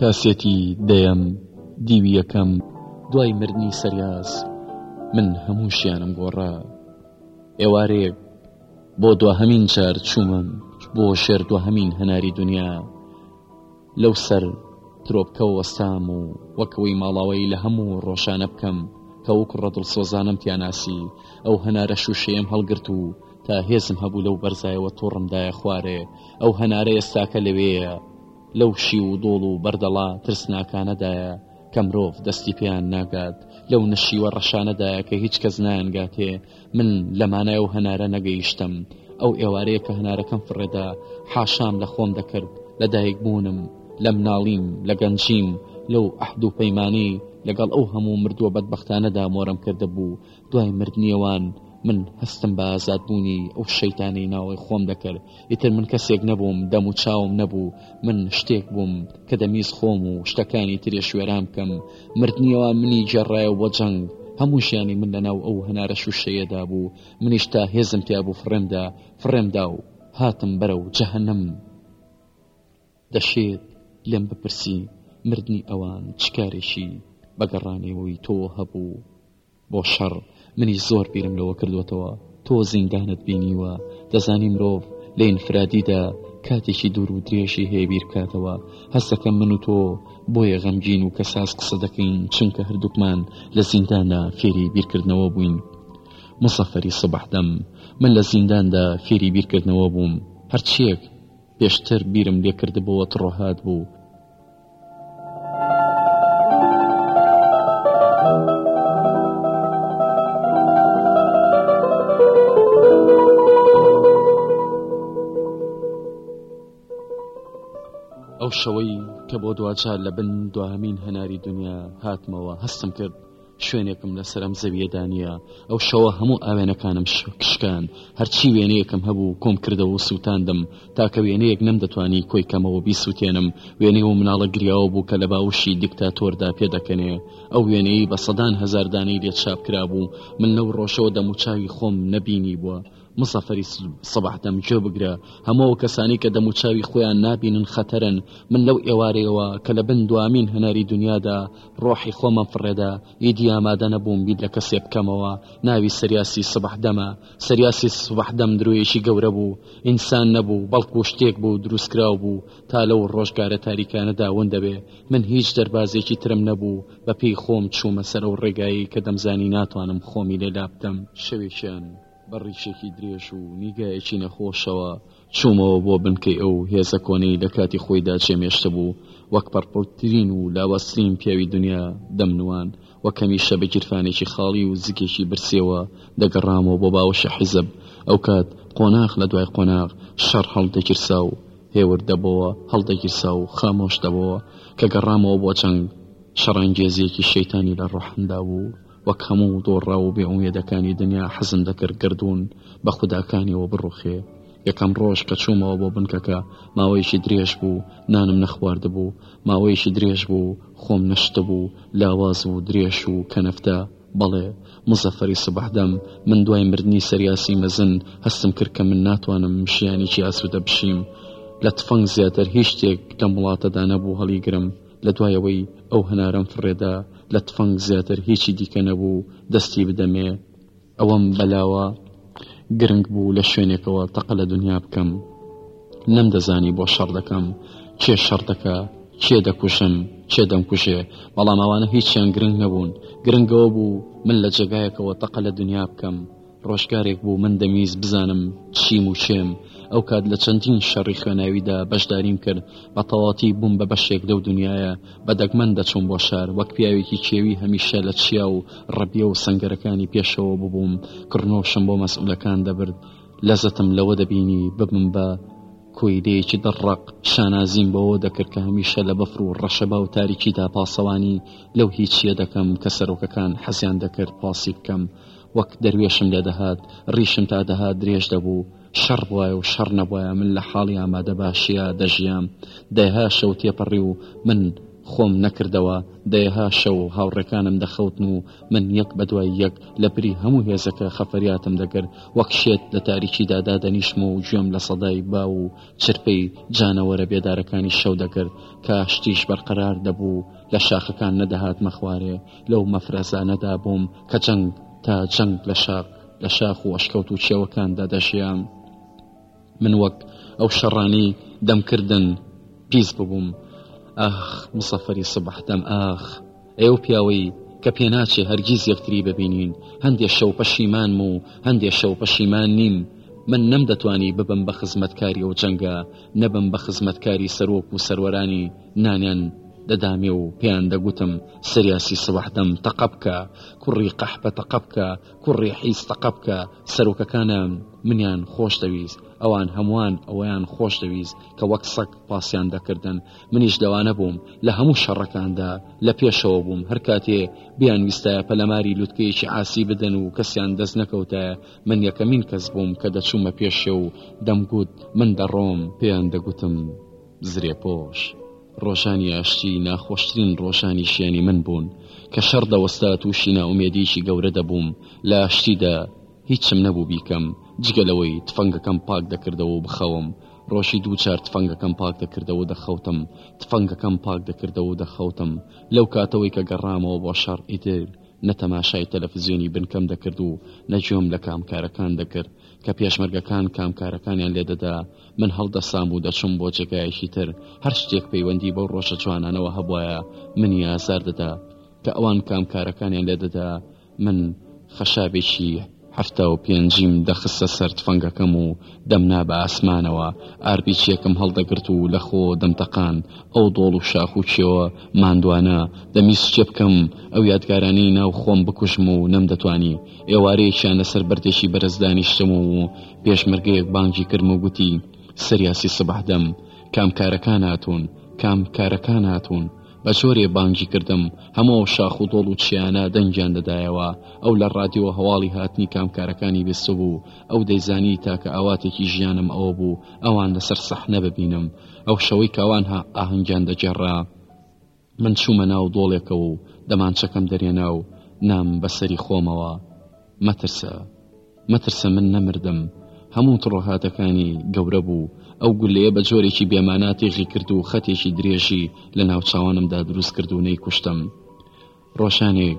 کاسێتی دەیەم دیوی یەکەم دوای مردنی سەریاس من هەموو شیانم گۆڕا ئێوارێک بۆ دواهەمین جار چوومە بۆ شێر دواهەمین هەناری دنیا لەو سەر ترۆپکە وەستام و وەکەوەی ماڵاوایی لە هەموو ڕۆژانە بکەم کە و کوڕە دڵسۆزانم تیاناسی ئەو هەنارە شووشەیەم هەڵگرت و تا هێزم هەبوو لەو بەرزایەوە تۆڕمدایە خوارێ ئەو هەنارە ئێستاکە لەوێیە لەو شیو و دۆڵ و بەردەڵە ترسناکانەدایە کە مرۆڤ دەستی پێیان ناگات، لەو نشیوە ڕەشانەدایە کە هیچ کەس نایانگاتێ، من لە مانای ئەو هەنارە نەگەیشتم. ئەو ئێوارەیە کە هەنارەکەم فڕێدا، حاشام لە خۆم دەکرد، لە دایکبوونم، لە مناڵیم، لە گەنجیم، لەو عەهد و پەیمانەی لەگەڵ ئەو هەموو مردووە بەدبەختانەدا مۆرم کردبوو، دوای مردنی ئەوان من هەستم بە ئازاد بوونی ئەو شەیتانەی ناوەی خۆم دەکرد ئیتر من کەسێک نەبووم دەم و چاوم نەبوو من شتێک بووم کە دەمیز خۆم و شتەکانی ترێش وێران بکەم مردنیەوە منی گێڕایە بۆ جەنگ هەموو ژیانی من لە ناو ئەو هەنارە شوشەیەدا بوو منیش تا هێزم تیا بوو فڕێمدا فڕێمدا و هاتم بەرە و جەهنم دەشێت لێم بپرسی مردنی ئەوان چ کارێکی بە گەڕانێوەوی تۆ هەبوو بۆ شەڕ؟ منیش زۆر بیرم لەوە کردووەتەوە تۆ زیندانت بینیوە، دەزانی مرۆڤ لە ئینفرادیدا کاتێکی دوور و درێژی هەیە بیر بکاتەوە، هەست دەکەم من و تۆ بۆیە غەمگین و کەساس قسە دەکەین چونکە هەردووکمان لە زینداندا فێری بیرکردنەوە بووین. موزەفەری سوبحدەم، من لە زینداندا فێری بیرکردنەوە بووم، هەرچییەک، پێشتر بیرم لێکردبۆوە تڕۆهات بوو. ئەو شەوەی کە بۆ دواجار لە بن دوهەمین هەناری دنیا هاتمەوە هەستم کرد شوێنێکم لەسەر ئەم زەویەدا نییە ئەو شەوە هەموو ئاوێنەکانم کشکان هەرچی وێنەیەکم هەبوو کۆم کردەوە و سووتاندم تاکە وێنەیەک نەم دەتوانی کۆی کەمەوە بیسووتێنم وێنەی و مناڵە گریاوە بوو کە لە باوشی دیکتاتۆردا پێدەکەنێ ئەو وێنەی بە سەدان هەزاردانەی لێت شاپ کرابوو من لەو ڕۆژەوە دەموچاوی خۆم نەبینی بووە مسەفری سەبح دەم جێ بگرە هەمەوە کەسانی کە دەموچاوی خۆیان نابینن خەتەرن من لەو ئێوارەیەوە کە لە بن دوامین هەناری دنیادا ڕۆحی خۆمم فڕێدا ی دی ئامادە نەبووم بیر لە کەسێ بکەمەوە ناوی سریاسی سبح دەمە سریاسی سبح دەم درۆیەکی گەورە بوو ئینسان نەبوو بەڵکو شتێک بوو دروستکراو بوو تا لەو ڕۆژگارە تاریکانەدا ون دەبێ من هیچ دەربازێکی ترم نەبوو بە پێی خۆم چوومە سەر ئەو ڕێگایەی کە دەمزانی ناتوانم خۆمی لێ لابدەم شەوێکیان بە ڕیشێکی درێژ و نیگایەکی نەخۆشەوە چوومەوە بۆ بنکەی ئەو هێزە کۆنەی لە کاتی خۆیدا جێم هێشتبوو، وەک پەڕپوورترین و لاوازترین پیاوی دونیا دەمنواند، وەک هەمیشە بە گیرفانێکی خاڵی و زگێکی برسییەوە دەگەڕامەوە بۆ باوەشی حیزب، ئەوکات قۆناغ لە دوای قۆناغ شەڕ هەڵدەگیرسا و هێور دەبۆوە، هەڵدەگیرسا و خامۆش دەبۆوە، کە گەڕامەوە بۆ جەنگ شەڕانگێزییەکی شەیتانی لە ڕۆحمدا بوو. وەک هەموو دۆڕاو و بێ ئومێدەکانی دنیا حەزم دەکرد گەردوون بە خوداکانیەوە بڕوخێ. یەکەم ڕۆژ کە چوومەوە بۆ بنکەکە ماوەیەکی درێژ بوو نانم نەخواردبوو، ماوەیەکی درێژ بوو خۆم نەشتبوو، لاواز و درێژ و کەنەفتە، بەڵێ، موزەفەری سبەحدەم، من دوای مردنی سەریاسی مەزن هەستم کرد کە من ناتوانم ژیانێکی ئاسوودە بژیم. لە تفەنگ زیاتر هیچ شتێک لەم وڵاتەدا نەبوو هەڵیگرم. لە دوای ئەوەی ئەو هەنارەم فڕێدا لە تفەنگ زیاتر هیچی دیکە نەبوو دەستی بدەمێ ئەوەم بەلاوە گرنگ بوو لە شوێنێکەوە تەقە لە دنیا بکەم نەمدەزانی بۆ شەڕ دەکەم کێ شەڕ دەکە کێ دەکوژم کێ دەمکوژێ بەڵام ئەوانە هیچیان گرنگ نەبوون گرنگەوە بوو من لە جێگایەکەوە تەقە لە دنیا بکەم ڕۆژگارێک بوو من دەمویست بزانم چیم و کێم، ئەو کات لە چەندین شەڕی خوێناویدا بەشداریم کرد، بە تەواتی بووم بە بەشێک لەو دونیایە، بە دەگمەن دەچووم بۆ شار، وەک پیاوێکی کێوی هەمیشە لە چیا و ڕەبیە و سەنگەرەکانی پێشەوە ببووم، کڕنۆشم بۆ مەسئولەکان دەبرد، لەزەتم لەوە دەبینی ببم بە کۆیلەیەکی دڕ ڕەق، شانازیم بەوە دەکرد کە هەمیشە لە بەفر و ڕەشەبا و تاریکیدا پاسەوانی لەو هیچییە دەکەم کە سەرۆکەکان حەزیان دەکرد پاسی بکەم، وەک دەروێشم لێ دەهات، ڕیشم تا دەهات درێژ دەبوو، شەڕ بوایە و شەڕ نەبوایە من لە حاڵی ئامادە باشییا دەژیام، دەیەها شەو تێپەڕی و من خۆم نەکردەوە، دەیەها شەو هاوڕێکانم دەخەوتن و من یەک بە دوای یەک لە بری هەموو هێزەکە خەفەریاتم دەگرت، وەک شێت لە تاریکیدا دادەنیشتمەوە و گوێم لە سەدای باو و چرپەی جانەوەرە بێدارەکانی شەو دەگرت، کاشتیش بەرقەرار دەبوو لە شاخەکان نەدەهاتمە خوارێ، لەو مەفرەزانەدا بووم کە جەنگ تا جەنگ لە شاق لە شاخ و ئەشکەوت و چێوەکاندا دەژیان من وەک ئەو شەڕانی دەمکردن پیس ببووم ئاخ مسەفری سبحتەم ئاخ ئێو پیاوەی کە پێناچێ هەرگیز یەکتری ببینین هەندێ شەو پەشیمانم و هەندێ شەو پەشیمان نیم من نەم دەتوانی ببم بە خزمەتکاری و جەنگە نەبم بە خزمەتکاری سەرۆک و سەروەرانی نانیان دەدامێ و پێیان دەگوتم، سریاسی سبح دەم تەقە بکە، کوڕی قەحپە تەقە بکە، کوڕی حیز تەقە بکە. سەرۆکەکانم منیان خۆش دەویست. ئەوان هەمووان ئەوەیان خۆش دەویست کە وەک سەگ پاسیان دەکردن. منیش لەوانە بووم. لە هەموو شەڕەکاندا لە پێشەوە بووم. هەر کاتێ بیانویستایە پەلاماری لوتکەیەکی عاسی بدەن و کەسیان دەست نەکەوتایە، من یەکەمین کەس بووم کە دەچوومە پێشێ و دەمگوت، من دەڕۆم. پێیان دەگوتم، زرێپۆش، ڕۆژانی ئاشتی ناخۆشترین ڕۆژانی ژیانی من بوون، کە شەڕ دەوەستا تووشی نائومێدییەکی گەورە دەبووم، لە ئاشتیدا هیچم نەبوو بیکەم، جگە لەوەی تفەنگەکەم پاک دەکردەوە و بخەوم، ڕۆژی دوو جار تفەنگەکەم پاک دەکردەوە و دەخەوتم، تفەنگەکەم پاک دەکردەوە و دەخەوتم، لەو کاتەوەی کە گەڕامەوە بۆ شەڕ ئیتر نە تەماشای تەلەفزیۆنی بنکەم دەکرد و نە گوێم لە کامکارەکان دەگرت کە پێشمەرگەکان کامکارەکانیان لێ دەدا، من هەڵدەسام و دەچووم بۆ جێگایەکی تر، هەر شتێک پەیوەندی بەو ڕۆژە جوانانەوە هەبوایە منی ئازار دەدا، کە ئەوان کامکارەکانیان لێ دەدا، من خەشابێکی حەفتا و پێنجیم دەخستە سەر تفەنگەکەم و دەمنا بە ئاسمانەوە، ئارپیچیەکم هەڵدەگرت و لە خۆ دەمتەقاند، ئەو دۆڵ و شاخ و کێوە ماندوانە، دەمویست جێ بکەم، ئەو یادگارانەی ناو خۆم بکوژم و نەمدەتوانی، ئێوارەیەکیان لەسەر بەردێکی بەرز دانیشتم و پێشمەرگەیەک بانگی کردم و گوتی سریاسی سبح دەم کام کارەکان هاتوون کام کارەکان هاتوون بە جۆرێ بانگی کردم هەموو ئەو شاخ و دۆڵ و چیانە دەنگیان دەدایەوە ئەو لە ڕادیۆ هەواڵی هاتنی کامکارەکانی بیستبوو ئەو دەیزانی تاکە ئاواتێکی ژیانم ئەوە بوو ئەوان لەسەر سەحنە ببینم ئەو شەوەی کاوان ئاهەنگیان دەگێڕا من چوومە ناو دۆڵێکەوە و دەمانچەکەم دەرێنا و نام بە سەری خۆمەوە، مەترسە، مەترسە من نەمردم، هەموو تڕۆهاتەکانی گەورە بوو، ئەو گولەیە بە جۆرێکی بێمانا تێغی کرد و خەتێکی درێژی لە ناوچاوانمدا دروست کرد و نەیکوشتم. ڕۆژانێک.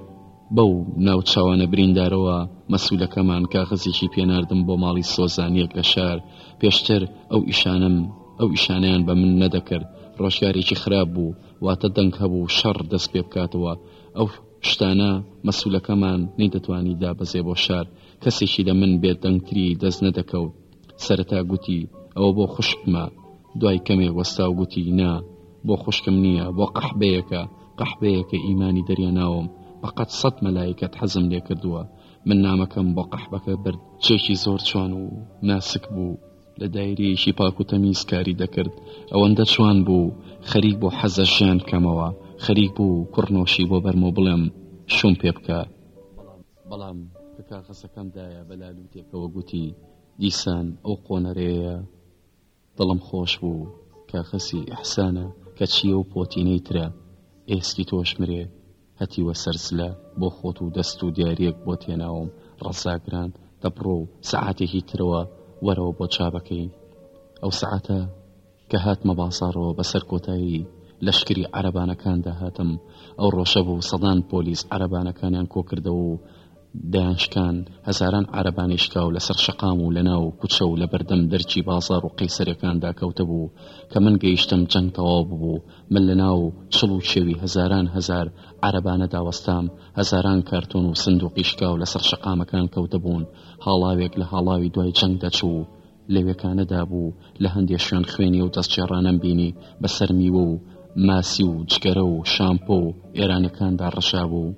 بەو ناوچاوانە بریندارەوە مەسولەکەمان کاغەزێکی پێ ناردم بۆ ماڵی سۆزانیەک لە شار پێشتر ئەو ئیشانم ئەو ئیشانیان بە من نەدەکرد ڕۆژگارێکی خراپ بوو واتە دەنگ هەبوو شەڕ دەست پێ بکاتەوە ئەو شتانە مەسولەکەمان نەیدەتوانی دابەزێ بۆ شار کەسێکی لە من بێت دەنگتری دەست نەدەکەوت سەرەتا گوتی ئەوە بۆ خوشکمە دوای کەمێک وەستا و گوتی نا بۆ خوشکم نییە بۆ قەحبەیەکە قەحبەیەکە ئیمانی دەریاناوم بەقەت سەد مەلایکەت حەزم لێ کردووە من نامەکەم بۆ قەحبەکە برد چێکی زۆر چوان و ناسک بوو لە دایریەکی پاک و تەمیز کاری دەکرد ئەوەندە چوان بوو خەریک بۆ حەزە ژیان بکەمەوە خەریک بوو کوڕنۆشی بۆ بەرمە و بڵێم شوم پێ بکە بەڵام کە کاغەسەکەمدایە بەلالوتێکەوە گوتی دیسان ئەو قۆنەرەیە دڵم خۆش بوو کە خەسی ئیحسانە کەچی ئەو پۆتینەی ترە ئێسکی تۆش مرێ هەتیوە سەر زلە بۆ خۆت و دەست و دیاریەک بۆت هێناوم ڕەزا گران دەبڕۆ و سەعاتێکی ترەوە وەرەوە بۆ چابەکەی ئەو سەعاتە کە هاتمە بازاڕەوە بەسەر کۆتایی لەشکری عەرەبانەکاندا هاتم ئەو ڕۆژە بوو سەدان پۆلیس عەرەبانەکانیان کۆکردەوە و دەیان شکان، هەزاران عارەبانی شکاو لەسەر شەقام و لەناو کوچە و لەبەردەم دەرکی بازاڕ و قەیسەرەکاندا کەوتبوو، کە من گەیشتم جەنگ تەواو ببوو، من لەناو چڵ و چێوی هەزاران هەزار عارەبانەدا وەستام، هەزاران کارتۆن و سندوقی شکاو لەسەر شەقامەکان کەوتبوون، هاڵاوێک لە هاڵاوی دوای جەنگ دەچوو و لەوێکانەدا بوو، لە هەندێ شوێن خوێنی ئەو دەستگێڕانەم بینی بەسەر میوە و ماسی و جگەرە و شامپۆ و ئێرانەکاندا ڕشابوو.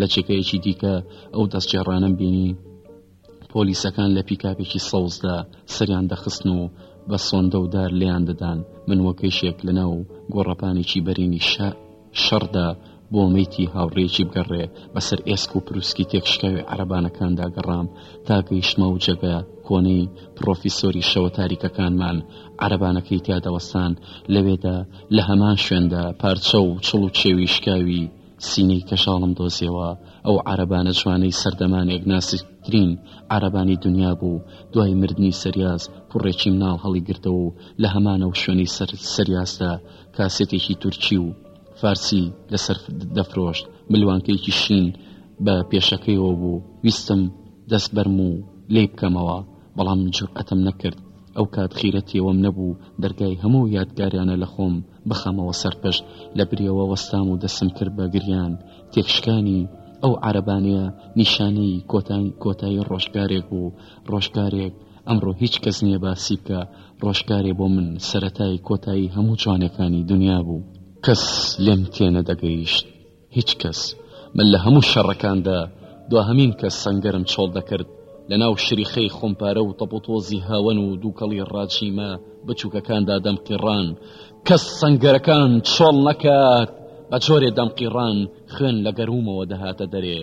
لە چێکەیەکی دیکە ئەو دەستگێڕانەم بینی پۆلیسەکان لە پیکاپێکی سەوزدا سەریان دەخستن و بە سۆندە و دار لێیان دەدان من وەکەشێک لەناو گۆڕەپانێکی بەرینی شە شەڕدا بۆ میتی هاوڕێکی بگەڕێ بەسەر ئێسک و پرووسکی تێکشکاوی عربانەکاندا گەڕام تاگەیشتمە و جەگە کۆنەی پرۆفیسۆری شەوە تاریکەکانمان عربانەکەی تیادەوەستان لەوێدا لە هەمان شوێندا پارچە و چڵ و چێوی شکاوی سینەی کەشاڵم دۆزیەوە ئەو عەرەبانە جوانەی سەردەمانێک ناسکترین عەرەبانی دنیا بوو دوای مردنی سەریاز کوڕێکی مناڵ هەڵیگرتەوە و لە هەمانە و شوێنی سەر سەریازدا کاسێتێکی تورکی و فارسی لەسەر دەفرۆشت ملوانکەیەکی شین بە پێشەکەیەوە بوو ویستم دەست بەرم و لی بکەمەوە بەڵام جورئەتم نەکرد ئەو کات خیرەتیەوەم نەبوو دەرگای هەموو یادگاریانە لە خۆم بخەمەوە سەر پشت لە برێوە وەستام و دەستم کرد بە گریان تێکشکانی ئەو عربانەیە نیشانەی کۆتان کۆتایی ڕۆژگارێک بوو ڕۆژگارێک ئەمڕۆ هیچ کەس نییە باسی بکە ڕۆژگارێ بۆ من سەتای کۆتایی هەموو جوانەکانی دنیا بوو کەس لێم تێنە دەگەیشت هیچ کەس، من لە هەموو شەڕەکاندا دواهەمین کەس سەنگەرم چۆڵ دەکرد، لەناو شریخەی خۆمپارە و تەپوتۆزی هاوەن و دووکەڵی ڕاجیمە بچووکەکاندا دەمقیڕان، کەس سەنگەرەکان چۆڵ نەکات، بە جۆرێ دەمقیڕان خوێن لە گەروومەوە دەهاتە دەرێ.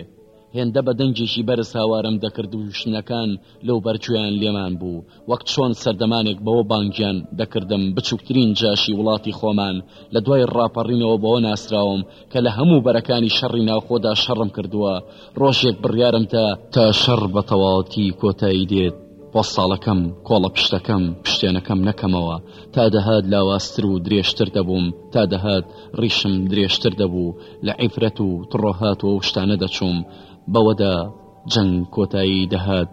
هێندە بە دەنگێکی بەرز هاوارم دەکرد و ژنەکان لەوبەر گوێیان لێمان بوو، وەک چۆن سەردەمانێک بەوە بانگیان دەکردم بچووکترین جاشی وڵاتی خۆمان، لە دوای ڕاپەڕینەوە بەوە ناسراوم کە لە هەموو بەرەکانی شەڕی ناوخۆدا شەڕم کردووە، ڕۆژێک بڕیارم دا، تا شەڕ بە تەواوەتی کۆتایی دێت، پۆستاڵەکەم، کۆڵە پشتەکەم، پشتێنەکەم نەکەمەوە، تا دەهات لاوازتر و درێژتر دەبووم، تا دەهات ڕیشم درێژتر دەبوو، لە عیفرەت و تڕۆهات و ئەو شتانە دەچووم. بەوەدا جەنگ کۆتایی دەهات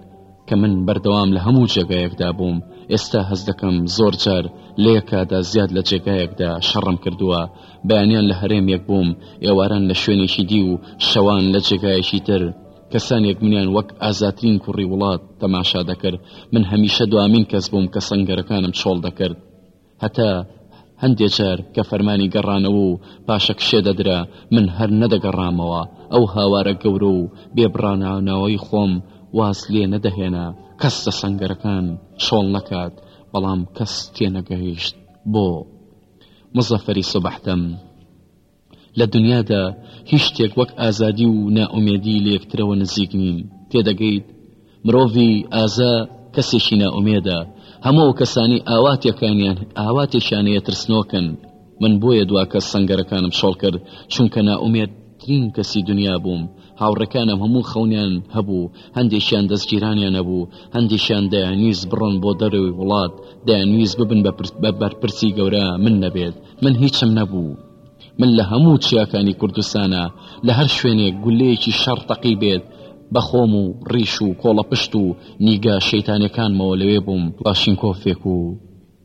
کە من بەردەوام لە هەموو جێگایەکدا بووم. ئێستا هەست دەکەم زۆرجار لە یەکادا زیاد لە جێگایەکدا شەڕم کردووە. بەیانیان لە هەرێمێک بووم، ئێواران لە شوێنێکی دی و شەوان لە جێگایەکی تر. کەسانێک منیان وەک ئازاترین کوڕی وڵات تەماشا دەکرد من هەمیشە دوامین کەس بووم کە سەنگەرەکانم چۆڵ دەکرد هەتا هەندێ جار کە فەرمانی گەڕانەوە و پاشە کشێ دەدرا من هەر نەدەگەڕامەوە ئەو هاوارە گەورە و بێبڕانانەوەی خۆم واز لێ نەدەهێنا کەس لە سەنگەرەکان چۆڵ نەکات بەڵام کەس تێنەگەهیشت بۆ مزەفەری سبحتم لە دنیادا هیچ شتێک وەک ئازادی و نائومێدی لە یەکترەوە نزیک نین، تێدەگەیت؟ مرۆڤی ئازا کەسێکی نائومێدە، هەموو ئەو کەسانەی ئاواتێکانیان ئاواتێکیان هەیە ترسنۆکن، من بۆیە دواکەس سەنگەرەکانم چۆڵ کرد، چونکە نائومێدترین کەسی دنیا بووم، هاوڕێکانم هەموو خەونیان هەبوو، هەندێکیان دەزگیرانیان هەبوو، هەندێکیان دەیانویست بڕۆن بۆ دەرەوەی وڵات، دەیانویست ببن بە بەرپرسی گەورە، من نەبێت. من هیچم نەبوو من لە هەموو چیاکانی کوردستانە لە هەر شوێنێک گولەیەکی شەڕ تەقی بێت بە خۆم و ڕیش و کۆڵە پشت و نیگا شەیتانەکانمەوە لەوێ بووم باشینکۆفێک و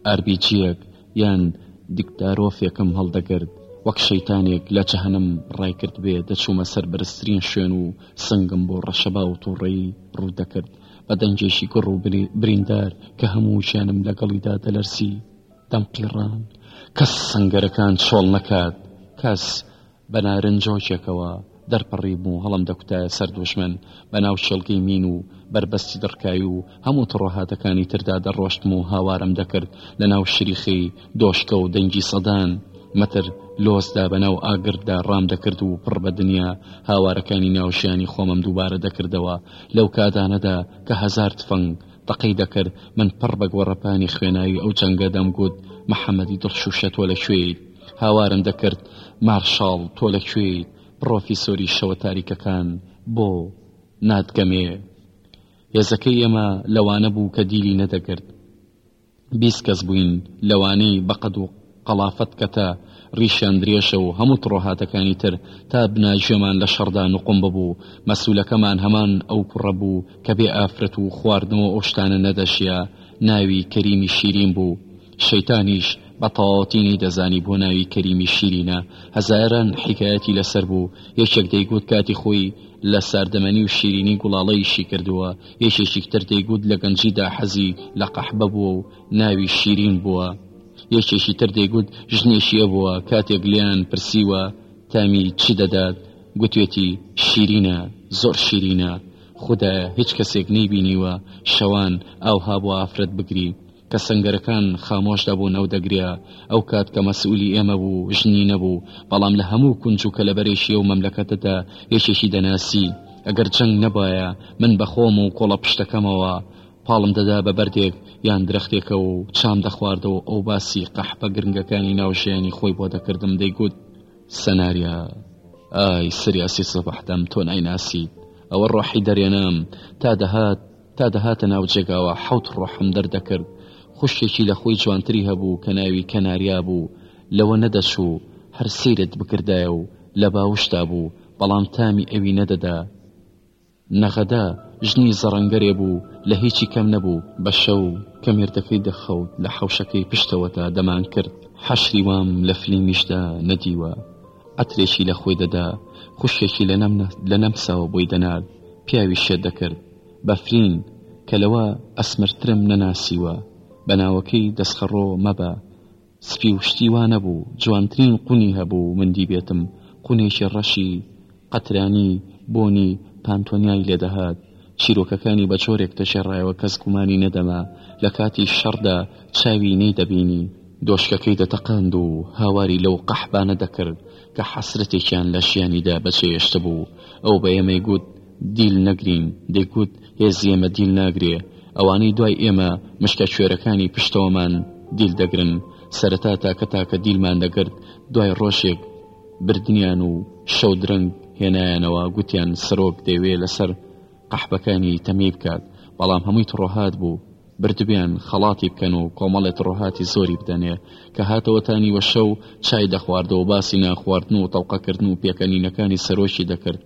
ئاربیجیەک یان دیکتارۆفێکم هەڵدەگرت وەک شەیتانێک لە جەهەنم ڕای کرد بێ دەچوومە سەر بەرزترین شوێن و سنگم بۆ ڕەشەبا و تووڕەی ڕوودەکرد بە دەنگێکی گوڕ و بریندار کە هەموو ژیانم لەگەڵیدا دەلەرزی دەم قیڕان کەس سەنگەرەکان چۆڵ نەکات کەس بە نارنجۆکێکەوە دەرپەڕی بوو هەڵم دەکوتایە سەر دوشمن بە ناو شێڵگەی مین و بەربەستی دڕکایی و هەموو تڕۆهاتەکانی تردا دەڕۆشتم و هاوارم دەکرد لە ناو شریخی دۆشکە و دەنگی سەدان مەتر لۆسدا بە ناو ئاگردا ڕام دەکرد و پڕ بە دنیا هاوارەکانی ناوشیانی خۆمم دووبارە دەکردەوە لەو کادانەدا کە هزار تفەنگ تەقەی دەکرد، من پڕ بە گۆڕەپانی خوێناوی ئەو جەنگە دەمگوت، محەمەدی دڵ شووشە تۆ لە کوێیت؟ هاوارم دەکرد، مارشاڵ تۆ لە کوێیت؟ پڕۆفیسۆری شەوە تاریکەکان بۆ ناتگەمێ؟ هێزەکەی ئێمە لەوانە بوو کە دیلی نەدەگرت. بیست کەس بووین لەوانەی بە قەد و قەڵافەت کەتە ڕیشیان درێژە و هەموو تڕۆهاتەکانی تر تا بناژێمان لە شەڕدا نوقوم ببوو، مەسولەکەمان هەمان ئەو کوڕە بوو کە بێ ئافرەت و خواردنەوە ئەو شتانە نەدەژیا ناوی کەریمی شیرین بوو شەیتانیش بە تەواوەتی نەیدەزانی بۆ ناوی کەریمی شیرینە هەزاران حیکایەتی لەسەر بوو یەکێک دەیگوت کاتی خۆی لە ساردەمەنی و شیرینی گوڵاڵەیشی کردووە یەکێکی تر دەیگوت لە گەنجیدا حەزی لە قەحبە بووە و ناوی شیرین بووە. یەکێکی تر دەیگوت ژنێکی ئەبووە کاتێک لێیان پرسیوە تامی چ دەدات، گوتوێتی شیرینە، زۆر شیرینە. خودایە هیچ کەسێک نەیبینیوە شەوان ئاوها بۆ ئافرەت بگری. کە سەنگەرەکان خامۆش دەبوون ئەو دەگریا، ئەو کات کە مەسئولی ئێمە بوو ژنی نەبوو، بەڵام لە هەموو کونج و کەلەبەرێکی ئەو مەملەکەتەدا یەکێکی دەناسی، ئەگەر جەنگ نەبایە من بە خۆم و کۆڵەپشتەکەمەوە پاڵم دەدا بە بەردێک یان درەختێکەوە و چام دەخواردەوە ئەو باسی قەحپە گرنگەکانی ناو ژیانی خۆی بۆ دەکردم دەیگوت سەناریا ئای سریاسی سەبەح دەم تۆ نایناسیت ئەوە ڕۆحی دەرێنم تا دەهات تا دەهاتە ناو جێگاوە حەوت ڕۆحم دەردەکرد، خوشکێکی لە خۆی جوانتری هەبوو کە ناوی کەناریا بوو، لەوە نەدەچوو هەر سەیرت بکردایە و لە باوشدا بوو، بەڵام تامی ئەوی نەدەدا. نەغەدە ژنی زەڕەنگەرێ بوو، لە هیچی کەم نەبوو. بە شەو کە مێردەکەی دەخەوت لە حەوشەکەی پشتەوەدا دەمانکرد، حەشری وام لە فلیمیشدا نەدیوە، عەترێکی لە خۆی دەدا، خوشکێکی لە نەمساوە بۆی دەنارد، پیاوی شێت دەکرد. بەفرین کە لەوە ئەسمەرترم نەناسیوە بە ناوەکەی دەسخەڕۆ مەبە سپی و شتی وا نەبوو جوانترین قونی هەبوو من دیبێتم قونێکی ڕەشی قەترانی بۆنی پانتۆنیای لێ دەهات چیرۆکەکانی بە جۆرێک دەژێڕایەوە کەس گومانی نەدەما لە کاتی شەڕدا چاوی نەیدەبینی دۆشکەکەی دەتەقاند و هاواری لەو قەحبانە دەکرد کە حەسرەتێکیان لە ژیانیدا بەجێهێشتبوو ئەو بە ئێمەی گوت، دیل نەگرین دەیگوت هێزی ئێمە دیل ناگرێ ئەوانەی دوای ئێمە مشکە کوێرەکانی پشتەوەمان دیل دەگرن سەرەتا تاکە تاکە دیلمان دەگرت دوای ڕۆژێک بردنیان و شەو درەنگ هێنایانەوە گوتیان سەرۆک دەیوێ لەسەر قەحبەکانی تەمەی بکات بەڵام هەمووی تڕۆهات بوو بردبێن خەڵاتی بکەن و کۆمەڵێ تڕۆهاتی زۆری بدەنێ کە هاتەوە تا نیوە شەو چای دەخواردەوە باسی نانخواردن و تەڵقەکردن و پێکەنینەکانی سەرۆکی دەکرد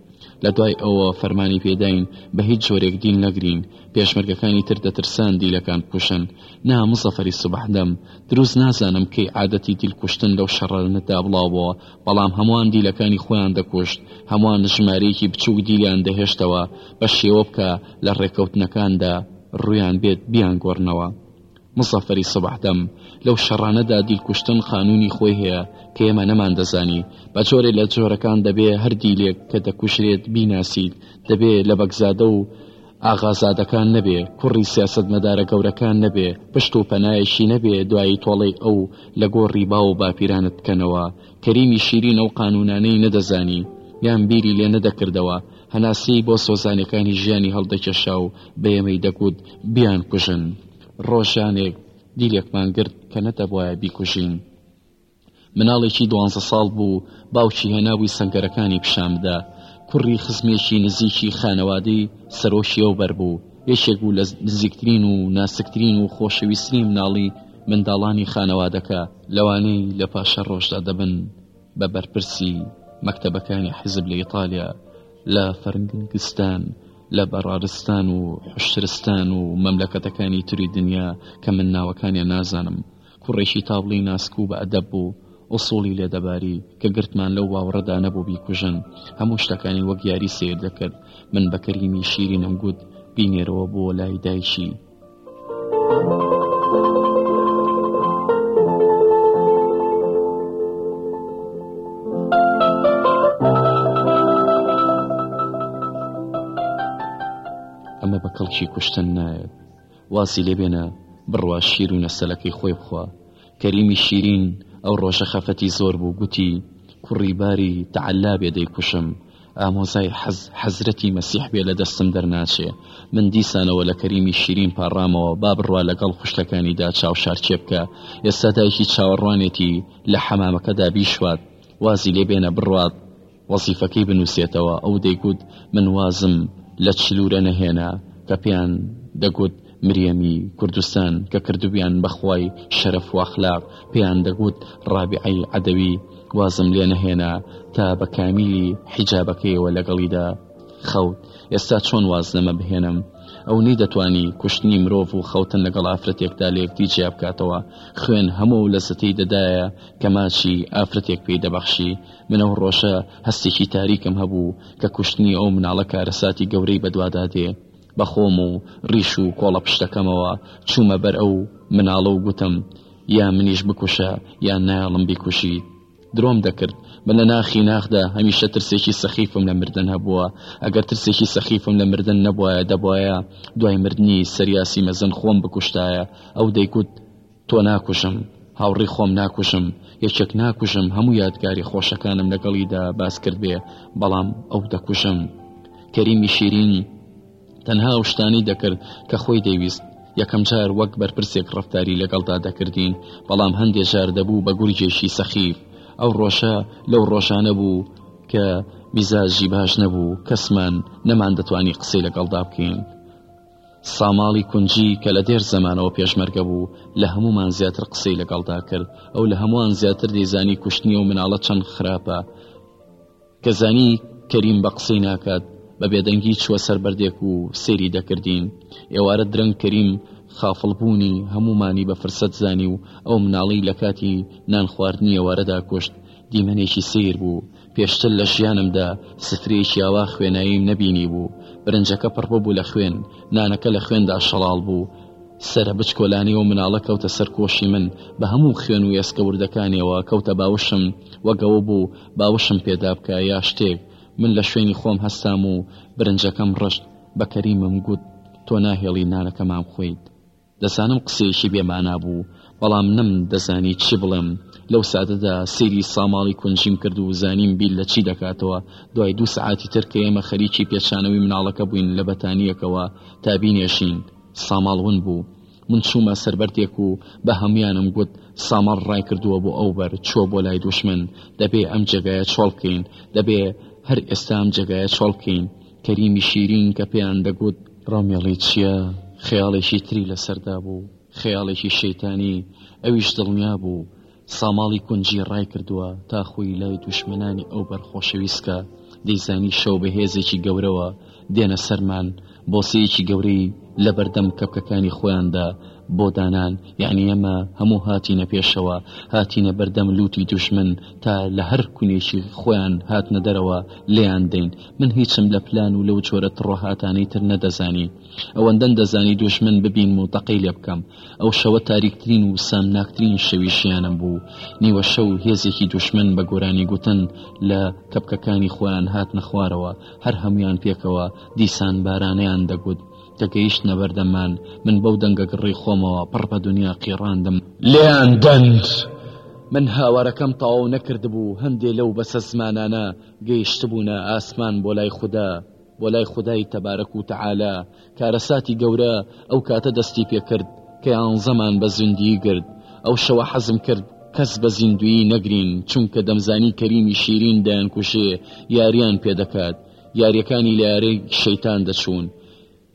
لە دوای ئەوە فەرمانی پێداین بە هیچ جۆرێک دیل نەگرین پێشمەرگەکانی تر دەترسان دیلەکان بکوشن نا مزەفەری سبحدەم دروست نازانم کەی عادەتی دیل کوشتن لەو شەڕەنەدا بڵاوبەوە بەڵام هەمووان دیلەکانی خۆیان دەکوشت هەمووان ژمارەیەکی بچووک دیلیان دەهێشتەوە بە شێوە بکە لە ڕێکەوتنەکاندا ڕوویان بێت بیانگۆڕنەوە. مزەفەری سبح دەم لەو شەڕانەدا دیل کوشتن قانونی خۆی هەیە کە ئێمە نەماندەزانی بە جۆرێ لە جۆرەکان دەبێ هەر دیلێک کە دەکوژرێت بیناسیت دەبێ لە بەگزادە و ئاغازادەکان نەبێ کوڕی سیاست مەدارە گەورەکان نەبێ پشت و پەنایەکی نەبێ دوایی تۆڵەی ئەو لە گۆڕی باو و باپیرانت بکەنەوە کەریمی شیرین ئەو قانونانەی نەدەزانی یان بیری لێ نەدەکردەوە هەناسەی بۆ سۆزانەکانی ژیانی هەڵدەکێشا و بەیەمەی دەگوت بیان کوژن ڕۆژانێک دیلێکمان گرت کە نەتەبواە بیکوژین مناڵێکی دوانزە ساڵ بوو باوکی هێنابووی سنگەرەکانی پیشامدا کوڕی خزمێکی نزیکی خانەوادەی سەرۆکیەو بەربوو یەکێک بوو لە نزیکترین و ناسکترین و خۆشەویسترین مناڵی منداڵانی خانەوادەکە لەوانەی لە پاشە ڕۆژدا دەبن بە بەرپرسی مەکتەبەکانی حیزب لە ئیتالیا لە فەرنگستان لە بەڕارستان و حشرستان و مەملەکەتەکانی تری دنیا کە من ناوەکانیان نازانم کوڕێکی تابڵی ناسک و بە ئەدەب بوو ئۆسۆڵی لێدەباری کە گرتمان لەو باوەڕەدا نەبوو بیکوژن هەموو شتەکانی وەک یاری سیر دەکرد من بە کەریمی شیرینم گوت بینێرەوە بۆ لای دایشی ئەمە بە کەڵکی کوشتن نایەت واسی لێبێنە بڕوا شیر و نەسەلەکەی خۆی بخوا کەریمی شیرین ئەو ڕۆژە خەفەتی زۆر بوو گوتی، کوڕی باری تەعەلا بێ دەیکوشم، ئامۆزای حەز حەزرەتی مەسیح بێ لە دەستم دەرناچێ. من دیسانەوە لە کەریمی شیرین پاڕامەوە با بڕوا لەگەڵ خوشکەکانیدا چاوشارچێ بکا. ئێستا دایکی چاوەڕوانێتی لە حەمامەکەدا بیشوات، وازی لێ بێنە بڕوات. وەزیفەکەی بنووسێتەوە، ئەو دەیگوت، من وازم لە چلورە نەهێنا کە پێیان دەگوت مریەمی کوردستان کە کردبوویان بە خوای شەرەف و ئەخلاق، پێیان دەگوت ڕابیعەی عەدەوی، وازم لێ نەهێنا تا بە کامیلی حیجابەکەیەوە لەگەڵیدا خەوت، ئێستا چۆن واز لەمە بهێنم؟ ئەو نەیدەتوانی کوشتنی مرۆڤ و خەوتن لەگەڵ ئافرەتێکدا لە یەکدی جیا بکاتەوە، خوێن هەموو ئەو لەزەتەی دەدایە کە ماچی ئافرەتێک پێی دەبەخشی، من ئەو ڕۆژە هەستێکی تاریکم هەبوو کە کوشتنی ئەو مناڵە کارەساتی گەورەی بەدوادا دێ بە خۆم و ڕیش و کۆڵە پشتەکەمەوە چوومە بەر ئەو مناڵە و گوتم یا منیش بکوشە یان نایەڵم بیکوشیت درۆم دەکرد من لە ناخی ناخدا هەمیشە ترسێکی سەخیفم لە مردن هەبووە ئەگەر ترسێکی سەخیفم لە مردن نەبواە دەبواە دوای مردنی سەریاسی مەزن خۆم بکوشتایە ئەو دەیکوت تۆ ناکوژم، هاوڕێی خۆم ناکوژم، یەکێک ناکوژم هەموو یادگاری خۆشەکانم لەگەڵیدا باس کردبێ، بەڵام ئەو دەکوژم. کەریمی شیرین تەنها ئەو شتانەی دەکرد کە خۆی دەیویست، یەکەم جار وەک بەرپرسێک ڕەفتاری لەگەڵدا دەکردین، بەڵام هەندێ جار دەبوو بە گورگێکی سەخیف. ئەو ڕۆژە لەو ڕۆژانە بوو کە میزاجی باش نەبوو، کەسمان نەماندەتوانی قسەی لەگەڵدا بکەین. ساماڵی کونجی کە لە دێر زەمانەوە پێشمەرگە بوو لە هەموومان زیاتر قسەی لەگەڵدا کرد ئەو لە هەمووان زیاتر دەیزانی کوشتنی و مناڵە چەند خراپە کە زانی کەریم بە قسەی ناکات بە بێدەنگی چووە سەر بەردێک و سێری دەکردین ئێوارە درەنگ کەریم خافڵبوونی هەمومانی بە فرسەت زانی و ئەو مناڵی لە کاتی نان خواردنی ئێوارەدا کوشت دیمەنێکی سیر بوو پێشتر لە ژیانمدا سفرەیەکی ئاوا خوێناویم نەبینیبوو، برنجەکە پڕ ببوو لە خوێن، نانەکە لە خوێندا شەڵاڵ بوو، سەرە بچکۆلانەی ئەو مناڵە کەوتە سەر کۆشی من، بە هەموو خوێن و ئێسکە وردەکانیەوە کەوتە باوشم و گەوە بوو، باوشم پێ دابکە یا شتێک، من لە شوێنی خۆم هەستام و برنجەکەم ڕشت، بە کەریمم گوت، تۆ ناهێڵی نانەکەمان بخۆیت. دەزانم قسەیەکی بێ مانا بوو، بەڵام نەم دەزانی چی بڵێم، لەو ساتەدا سەیری ساماڵی کونجیم کرد و زانیم بیر لە چی دەکاتەوە، دوای دوو سەعاتی تر کە ئێمە خەریکی پێچانەوەی مناڵەکە بووین لە بەتانییەکەوە تا بینێژین، ساماڵ ون بوو. من چوومە سەر بەردێک و بە هەموویانم گوت ساماڵ ڕای کردووە بۆ ئەو بەر، چووە بۆ لای دوژمن، دەبێ ئەم جێگایە چۆڵ بکەین، دەبێ هەر ئێستا ئەم جێگایە چۆڵ بکەین. کەریمی شیرین کە پێیان دەگوت ڕۆمێڵی چییە، خەیاڵێکی تری لەسەردا بوو، خەیاڵێکی شەیتانی، ئەویش دڵنیا بوو ساماڵی کونجی ڕای کردووە تا خۆی لای دوژمنانی ئەو بەر خۆشەویستکە، دەیزانی شەو بە هێزێکی گەورەوە دێنە سەرمان، بۆسەیەکی گەورەی لە بەردەم کەپکەکانی خۆیاندا بۆ دانان یعنی ئێمە هەموو هاتینە پێشەوە هاتینە بەردەم لوتی دوژمن تا لە هەر کونێکی خۆیان هاتنە دەرەوە لێیان دەین من هیچم لە پلان و لەو جۆرە تڕۆهاتانەی تر نەدەزانی ئەوەندەن دەزانی دوژمن ببین و تەقەی لێ بکەم ئەو شەوە تاریکترین و سامناکترین شەوی ژیانم بوو نیوە شەو هێزێکی دوشمن بە گۆرانی گوتن لە کەپکەکانی خۆیان هاتنە خوارەوە هەر هەمویان پێکەوە دیسان بارانیان دەگوت دەگەیشتنە بەردەممان، من بەو دەنگە گڕی خۆمەوە پڕ بە دونیا قیڕاندم. لێیان دەن! من هاوارەکەم تەواو نەکردبوو، هەندێ لەو بەسە زمانانە گەیشتبوونە ئاسمان بۆ لای خودا، بۆ لای خودای تبارک و تعالی. کارەساتی گەورە ئەو کاتە دەستی پێ کرد کە یانزەمان بە زیندوویی گرت. ئەو شەوە حەزم کرد کەس بە زیندوویی نەگرین، چونکە دەمزانی کەریمی شیرین دەیانکوژێ، یارییان پێ دەکات. یاریەکانی لە یارەی شەیتان دەچوون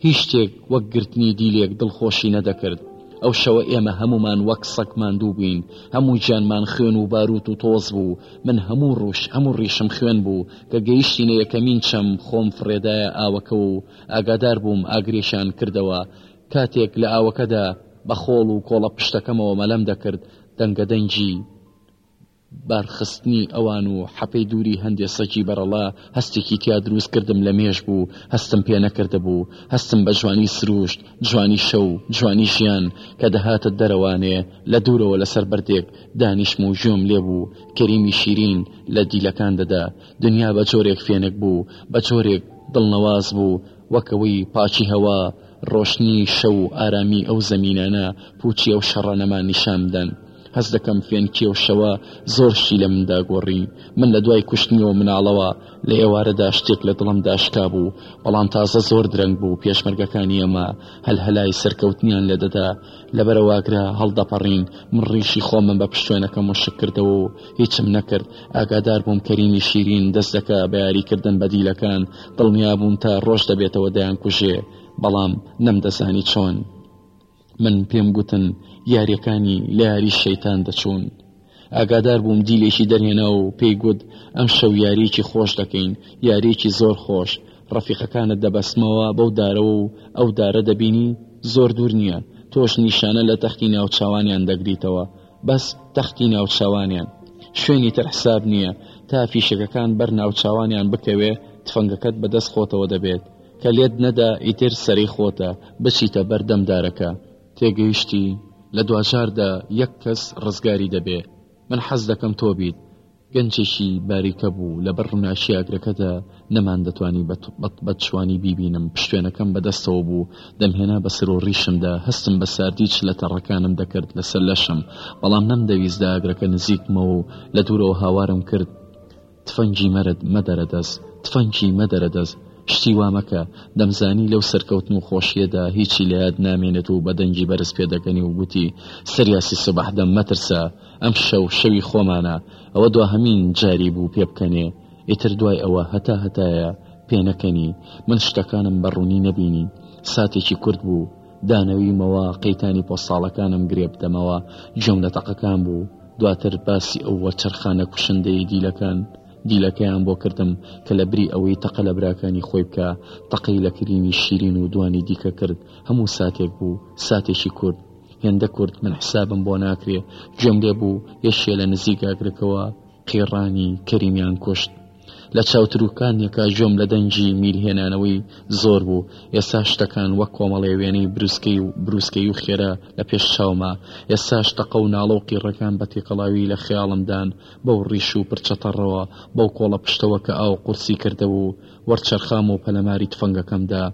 هیچ شتێک وەک گرتنی دیلێک دڵخۆشی نەدەکرد ئەو شەوە ئێمە هەمومان وەک سەگ ماندوو بووین هەموو گیانمان خوێن و باروت و تۆز بوو من هەموو ڕوش هەموو ڕیشم خوێن بوو کە گەیشتینە یەکەمین چەم خۆم فڕێدایە ئاوەکەوە و ئاگادار بووم ئاگرێکیان کردەوە کاتێک لە ئاوەکەدا بە خۆڵ و کۆڵە پشتەکەمەوە مەلەم دەکرد دەنگەدەنگی بارخستنی ئەوان و حەپەی دووری هەندێ سەگی بەڕەڵا هەستێکی تیا دروست کردم لە مێژ بوو هەستم پێ نەکردبوو هەستم بە جوانی سرووشت جوانی شەو جوانی ژیان کە دەهاتە دەرەوانێ لە دوورەوە لە سەر بەردێک دانیشم و گوێم لێ بوو کەریمی شیرین لە دیلەکان دەدا دنیا بە جۆرێک فێنک بوو بە جۆرێک دڵنەواز بوو وەک ئەوەی پاکی هەوا ڕۆشنی شەو و ئارامی ئەو زەمینانە پووچی ئەو شەڕانەمان نیشان بدەن. هەست دەکەم فێنکی ئەو شەوە زۆر شتی لە مندا گۆڕی من لە دوای کوشتنی و مناڵەوە لە ئێوارەدا شتێک لە دڵم داشکا بوو بەڵام تازە زۆر درەنگ بوو پێشمەرگەکانی ئەمە هەلهەلای سەرکەوتنیان لە دەدا لەبەرەواگرە هەڵدەپەڕین من ڕیشی خۆمم بە پشتێنەکەم و شکردەوە و هیچم نەکرد ئاگادار بووم کەریمی شیرین دەست دەکە بە یاریکردن بە دیلەکان دڵنیا بووم تا ڕۆژ دەبێتەوە دەیان کوژێ بەڵام نەمدەزانی چۆن من پێم گوتن یاریەکانی لە یاری شەیتان دەچوون ئاگادار بووم دیلێکی دەرهێنا و پێی گوت ئەم شەو یاریەکی خۆش دەکەین یاریەکی زۆر خۆش ڕەفیقەکانت دەبەسمەوە بەو دارەوە و ئەو دارە دەبینی زۆر دوور نییە تۆش نیشانە لە تەختی ناوچوانیان دەگریتەوە بەس تەختی ناوچوانیان شوێنی تر حساب نییە تا فیشەکەکان بەر ناوچوانیان بکەوێ تفەنگەکەت بەدەست خۆتەوە دەبێت کە لێت نەدا ئیتر سەرەی خۆتە بچیتە بەر دەم دارەکە تێگەیشتی لە دواجاردا یەک کەس ڕزگاری دەبێ من حەز دەکەم تۆ بیت گەنجێکی باریکە بوو لە بەر ڕوناکی ئاگرەکەدا نەمان دەتوانی بەت چوانی بیبینم پشتێنەکەم بەدەستەوە بوو دەمهێنا بە سەرۆ ڕیشمدا هەستم بە ساردی چ لە تەڕەکانم دەکرد لەسەر لەشم بەڵام نەمدەویست لە ئاگرەکە نزیکمەوە و لە دوورەوە هاوارم کرد تفەنگی مەرد مەدەرە دەست تفەنگی مەدەرە دەست شتی وا مەکە دەمزانی لەو سەرکەوتن و خۆشیەدا هیچی لە یاد نامێنێت و بە دەنگی بەرز پێدەکەنی و گوتی سریاسی سبح دەم مەترسە ئەم شەو شەوی خۆمانە ئەوە دواهەمین جاری بوو پێ بکەنێ ئیتر دوای ئەوە هەتا هەتایە پێنەکەنی من شتەکانم بە ڕوونی نەبینی ساتێکی کورت بوو دانەویمەوە قەیتانی پۆستاڵەکانم گرێبدەمەوە گوێم لە تەقەکان بوو دواتر باسی ئەو وەرچەرخانە کوشندەی دیلەکان دیلەکەیان بۆ کردم کە لە بری ئەوەی تەقە لە براکانی خۆی بکە تەقەی لە کرینی شیرین و دوانی دیکە کرد هەموو ساتێک بوو ساتێکی کورد هێندە کورد من حسابم بۆ ناکرێ گوێم لێ بوو یەکێ لە نزیک گاگرەکەوە قیڕانی کەریمیان کوشت لە چاوتروکانیەکە گوێم لە دەنگی میل هێنانەوەی زۆر بوو، ئێستا شتەکان وەک کۆمەڵێ وێنەی بروسکەی و بروسکەیی و خێرا لە پێش چاومە، ئێستاش تەقە و ناڵە و قیڕەکان بە تێکەڵاوی لە خەیاڵمدان، بەو ڕیش و پرچە تەڕەوە، بەو کۆڵە پشتەوە کە ئاو قورسی کردبوو، وەرچەرخام و پەلەماری تفەنگەکەمدا.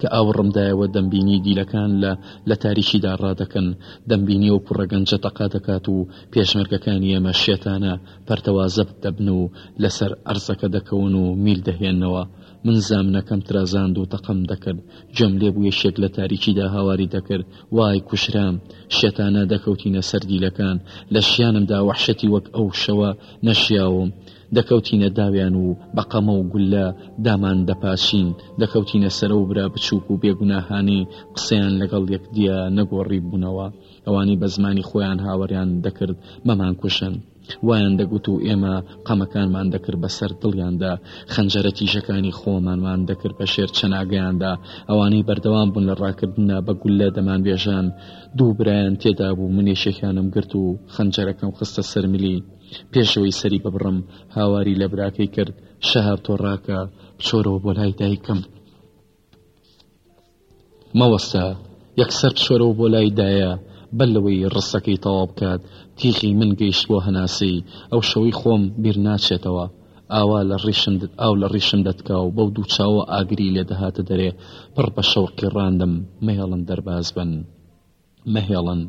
کە ئاوڕم دایەوە دەمبینی دیلەکان لە لە تاریکیدا ڕادەکەن، دەمبینی ئەو کوڕە گەنجە تەقە دەکات و پێشمەرگەکانی ئێمە شێتانە پەرتەوازە زەبت دەبن و لەسەر عەرزەکە دەکەون و میل دەهێنەوە. من زامنەکەم ترازاند و تەقەم دەکرد. گوێم لێ بوو یەکێک لە تاریکیدا هاواری دەکرد، وای کوژرام! شێتانە دەکەوتینە سەر دیلەکان. لە ژیانمدا وەحشەتی وەک ئەو شەوە نەژیاوم. دەکەوتینە داویان و بە قەمە و گوللە دامان دەپاشین، دەکەوتینە سەر ئەو برا بچووک و بێگوناهانەی قسەیان لەگەڵ یەکدییە نەگۆڕیبوونەوە، ئەوانەی بە زمانی خۆیان هاوریان دەکرد بمانکوژن. وایان دەگوت و ئێمە قەمەکانمان دەکرد بەسەر دڵیاندا، خەنجەرە تیژەکانی خۆمانمان دەکرد بە ژێر چەناگەیاندا، ئەوانەی بەردەوام بوون لە ڕاکردنا بە گوللە دەمانبێژان، دوو برایان تێدابوو، من یەکێکیانم گرت و خەنجەرەکەم خستە سەر ملی، پێشەوەی سەری ببڕم هاواری لە براکەی کرد شەهاب تۆ ڕاکە بچۆرەوە بۆ لای دایکم مەوەستە یەکسەر بچۆرەوە بۆ لای دایە بەر لەوەی ڕستەکەی تەواو بکات تیغی من گەیشت بۆ هەناسەی ئەو شەوەی خۆم بیر ناچێتەوە ئاوا لە ڕیشم ئاو لە ڕیشم دەتکا و بەو دوو چاوە ئاگری لێ دەهاتە دەرێ پڕ بە شەوقی ڕاندم مەیەڵن دەرباز بن مەهێڵن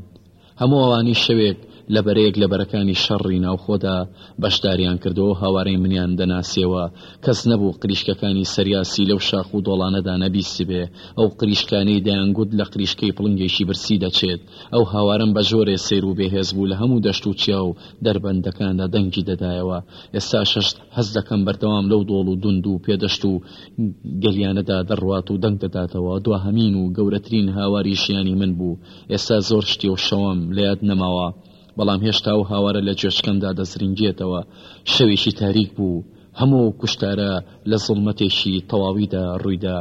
هەموو ئەوانەی شەوێک لە بەرەیەک لە بەرەکانی شەڕی ناوخۆدا بەشداریان کردووە هاوارەی منیان دەناسێوە، کەس نەبوو قریشکەکانی سەریاسی لەو شاخ و دۆڵانەدا نەبیستبێ، ئەو قریشکانەی دەیانگوت لە قریشکەی پڵنگێکی برسی دەچێت، ئەو هاوارەم بە جۆرێ سەیر و بێهێز بوو لە هەموو دەشت و چیا و دەربەندەکاندا دەنگی دەدایەوە، ئێستاشش. هەست دەکەم بەردەوام لەو دۆڵ و دوند و پێدەشت و گەلیانەدا دەڕوات و دەنگ دەداتەوە دواهەمین و گەورەترین هاواری ژیانی من بوو ئێستا زۆر شتی و شەوەم لە یاد نەماوە بەڵام هێشتا و هاوارە لە جێچکەمدا دەزرنگێتەوە شەوێکی تاریک بوو هەموو کوشتارە لە زڵمەتێکی تەواویدا ڕوویدا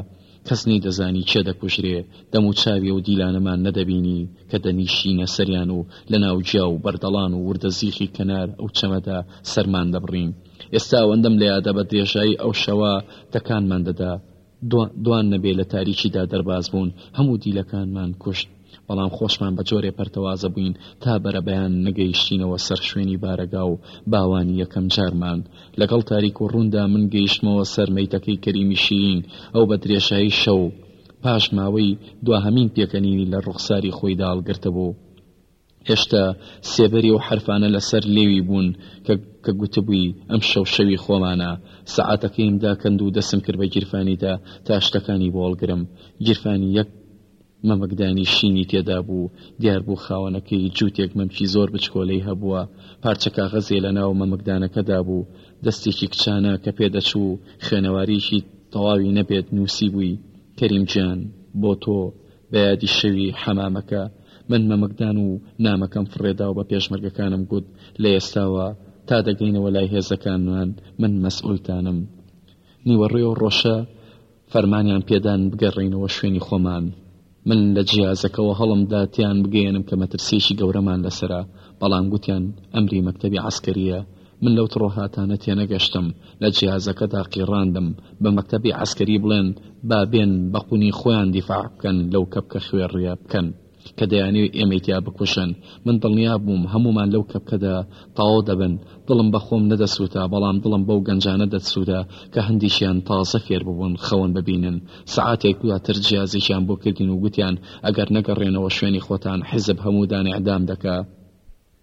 کەس نەیدەزانی کێ دەکوژرێ، دەم و چاوی ئەو دیلانەمان نەدەبینی کە دەنیشینە سەریان و لە ناو گیا و بەردەڵان و وردە زیخی کەنار ئەو چەمەدا سەرمان دەبڕین. ئێستا ئەوەندەم لە یادە بە درێژایی ئەو شەوە تەکانمان دەدا. دوان نەبێ لە تاریکیدا دەرباز بوون، هەموو دیلەکانمان کوشت. بەڵام خۆشمان بە جۆرێ پەرتەوازە بووین تا بەرەبەیان نەگەیشتینەوە سەر شوێنی بارەگا و باوانی یەکەم جارمان لەگەڵ تاریک و ڕووندا من گەیشتمەوە سەر مەیتەکەی کەریمی شیرین ئەو بە درێژایی شەو پاش ماوەی دواهەمین پێکەنینی لە ڕوخساری خۆیدا هەڵگرتبوو هێشتا سێبەری و حرفانە لەسەر لێوی بوون کە گوتبووی ئەم شەو شەوی خۆمانە سەعاتەکەیم داکەند و دەسم کرد بە گیرفانیدا تا شتەکانی بۆڵگرم گیرفانی یەک مەمک دانی شینی تێدا بوو، دیار بوو خاوەنەکەی جووتێک مەمکی زۆر بچکۆلەی هەبووە، پارچە کاغەزێ لە ناو مەمکدانەکەدا بوو، دەستێکی کچانە کە پێ دەچوو، خوێنەوارییەکی تەواوی نەبێت نووسیبووی، کەریم گیان، بۆ تۆ، بە یادی شەوی حەمامەکە، من مەمکدان و نامەکەم فڕێدا و بە پێشمەرگەکانم گوت، لە ئێستاوە تا دەگەینەوە لای هێزەکانمان، من مەسئولتانم. نیوەڕۆ ڕۆشە فەرمانیان پێدان بگەڕێینەوە شوێنی خۆمان، من لە جیازەکەوە هەڵمدا تێیان بگەیەنم کە مەترسیەکی گەورەمان لەسەرە، بەڵام گوتیان ئەمری مەکتەبی عەسکەرییە، من لەو تڕۆهاتانە تێنەگەشتم، لە جیازەکەدا قیڕاندم، بە مەکتەبی عەسکەری بڵێن با بێن بە قونی خۆیان دیفاع بکەن لەو کەپکە خوێڕیە بکەن. کە دەیانەوێت ئێمەی تیا بکوژن. من دڵنیا بووم هەموومان لەو کەپکەدا تەواو دەبن. دڵم بە خۆم نەدەسووتا، بەڵام دڵم بەو گەنجانە دەتسووتا کە هەندێکیان تازە فێر ببوون خەون ببینن. سەعاتێک دواتر جیازێکیان بۆ کردین و گوتیان، ئەگەر نەگەڕێنەوە شوێنی خۆتان، حیزب هەمووتان ئێعدام دەکا.